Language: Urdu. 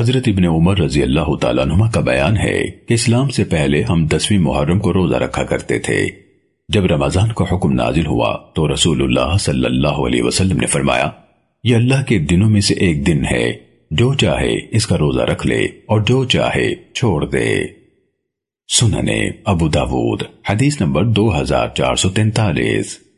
حضرت ابن عمر رضی اللہ تعالیٰ نما کا بیان ہے کہ اسلام سے پہلے ہم دسویں محرم کو روزہ رکھا کرتے تھے۔ جب رمضان کا حکم نازل ہوا تو رسول اللہ صلی اللہ علیہ وسلم نے فرمایا، یہ اللہ کے دنوں میں سے ایک دن ہے۔ جو چاہے اس کا روزہ رکھ لے اور جو چاہے چھوڑ دے۔ سننے ابو داود، حدیث نمبر دو ہزار چار سو تینتالیس۔